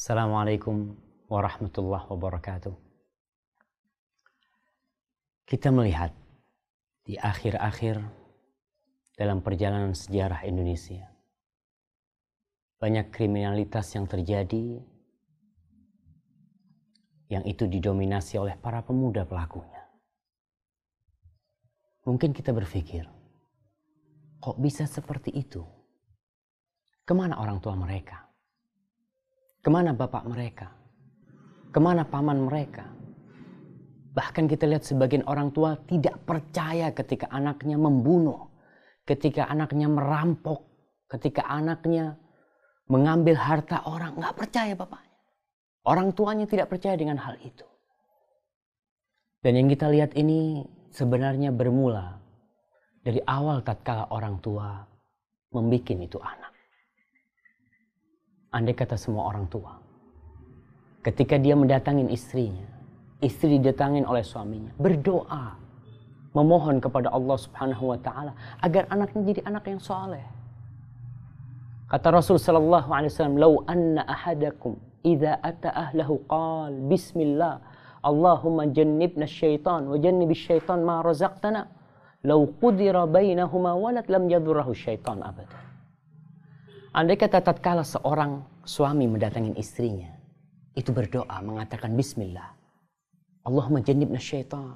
Assalamualaikum warahmatullahi wabarakatuh. Kita melihat di akhir-akhir dalam perjalanan sejarah Indonesia banyak kriminalitas yang terjadi yang itu didominasi oleh para pemuda pelakunya. Mungkin kita berpikir, kok bisa seperti itu? Ke mana orang tua mereka? Ke mana bapak mereka? Ke mana paman mereka? Bahkan kita lihat sebagian orang tua tidak percaya ketika anaknya membunuh, ketika anaknya merampok, ketika anaknya mengambil harta orang. Nggak percaya bapaknya. Orang tuanya tidak percaya dengan hal itu. Dan yang kita lihat ini sebenarnya bermula dari awal tatkala orang tua membuat itu anak andai kata semua orang tua. Ketika dia mendatangin istrinya, istri didatangin oleh suaminya, berdoa, memohon kepada Allah Subhanahu wa taala agar anaknya jadi anak yang soleh. Kata Rasul sallallahu alaihi wasallam, "Lau anna ahadakum idza ata ahlahu qal bismillah Allahumma jannibna syaitan wa jannib syaitan ma razaqtana lau qudira bainahuma walad lam yadurrahu syaitan abadan." Andai kata tatkala seorang suami mendatangi istrinya, itu berdoa mengatakan bismillah. Allahumma jannibna syaitan.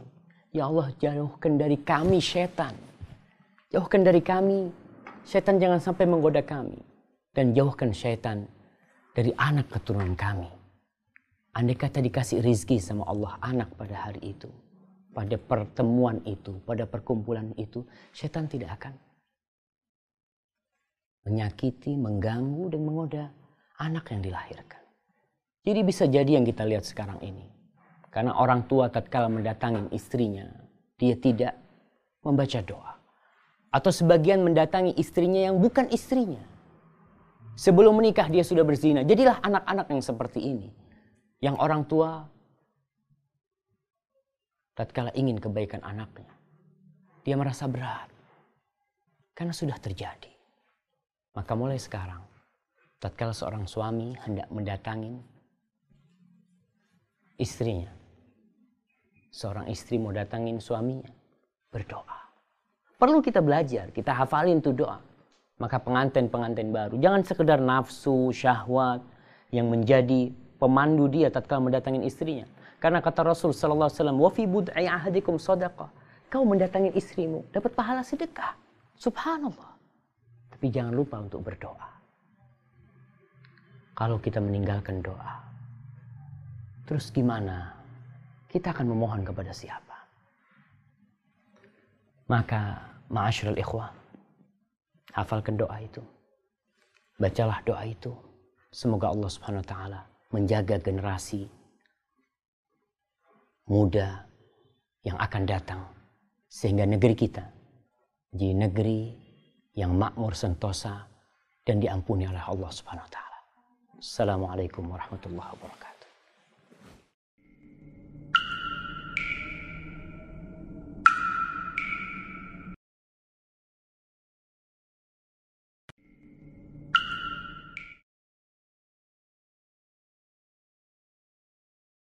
Ya Allah jauhkan dari kami syaitan. Jauhkan dari kami. Syaitan jangan sampai menggoda kami. Dan jauhkan syaitan dari anak keturunan kami. Andai kata dikasih rizki sama Allah anak pada hari itu. Pada pertemuan itu, pada perkumpulan itu, syaitan tidak akan menyakiti, mengganggu, dan menggoda anak yang dilahirkan. Jadi bisa jadi yang kita lihat sekarang ini. Karena orang tua tatkala mendatangi istrinya, dia tidak membaca doa. Atau sebagian mendatangi istrinya yang bukan istrinya. Sebelum menikah dia sudah berzina. Jadilah anak-anak yang seperti ini. Yang orang tua tatkala ingin kebaikan anaknya. Dia merasa berat. Karena sudah terjadi. Maka mulai sekarang, tatkala seorang suami hendak mendatangi istrinya, seorang istri mau datangin suaminya, berdoa. Perlu kita belajar, kita hafalin tuh doa. Maka pengantin-pengantin baru, jangan sekedar nafsu, syahwat yang menjadi pemandu dia tatkala mendatangi istrinya. Karena kata Rasul sallallahu alaihi wasallam, "Wa fi bud'i ahadikum sadaqah." Kau mendatangi istrimu dapat pahala sedekah. Subhanallah. Tapi jangan lupa untuk berdoa. Kalau kita meninggalkan doa, terus gimana? Kita akan memohon kepada siapa? Maka, ma'asyiral ikhwah, hafalkan doa itu. Bacalah doa itu. Semoga Allah Subhanahu wa taala menjaga generasi muda yang akan datang sehingga negeri kita jadi negeri yang makmur sentosa dan diampuni oleh Allah Subhanahu wa taala. Assalamualaikum warahmatullahi wabarakatuh.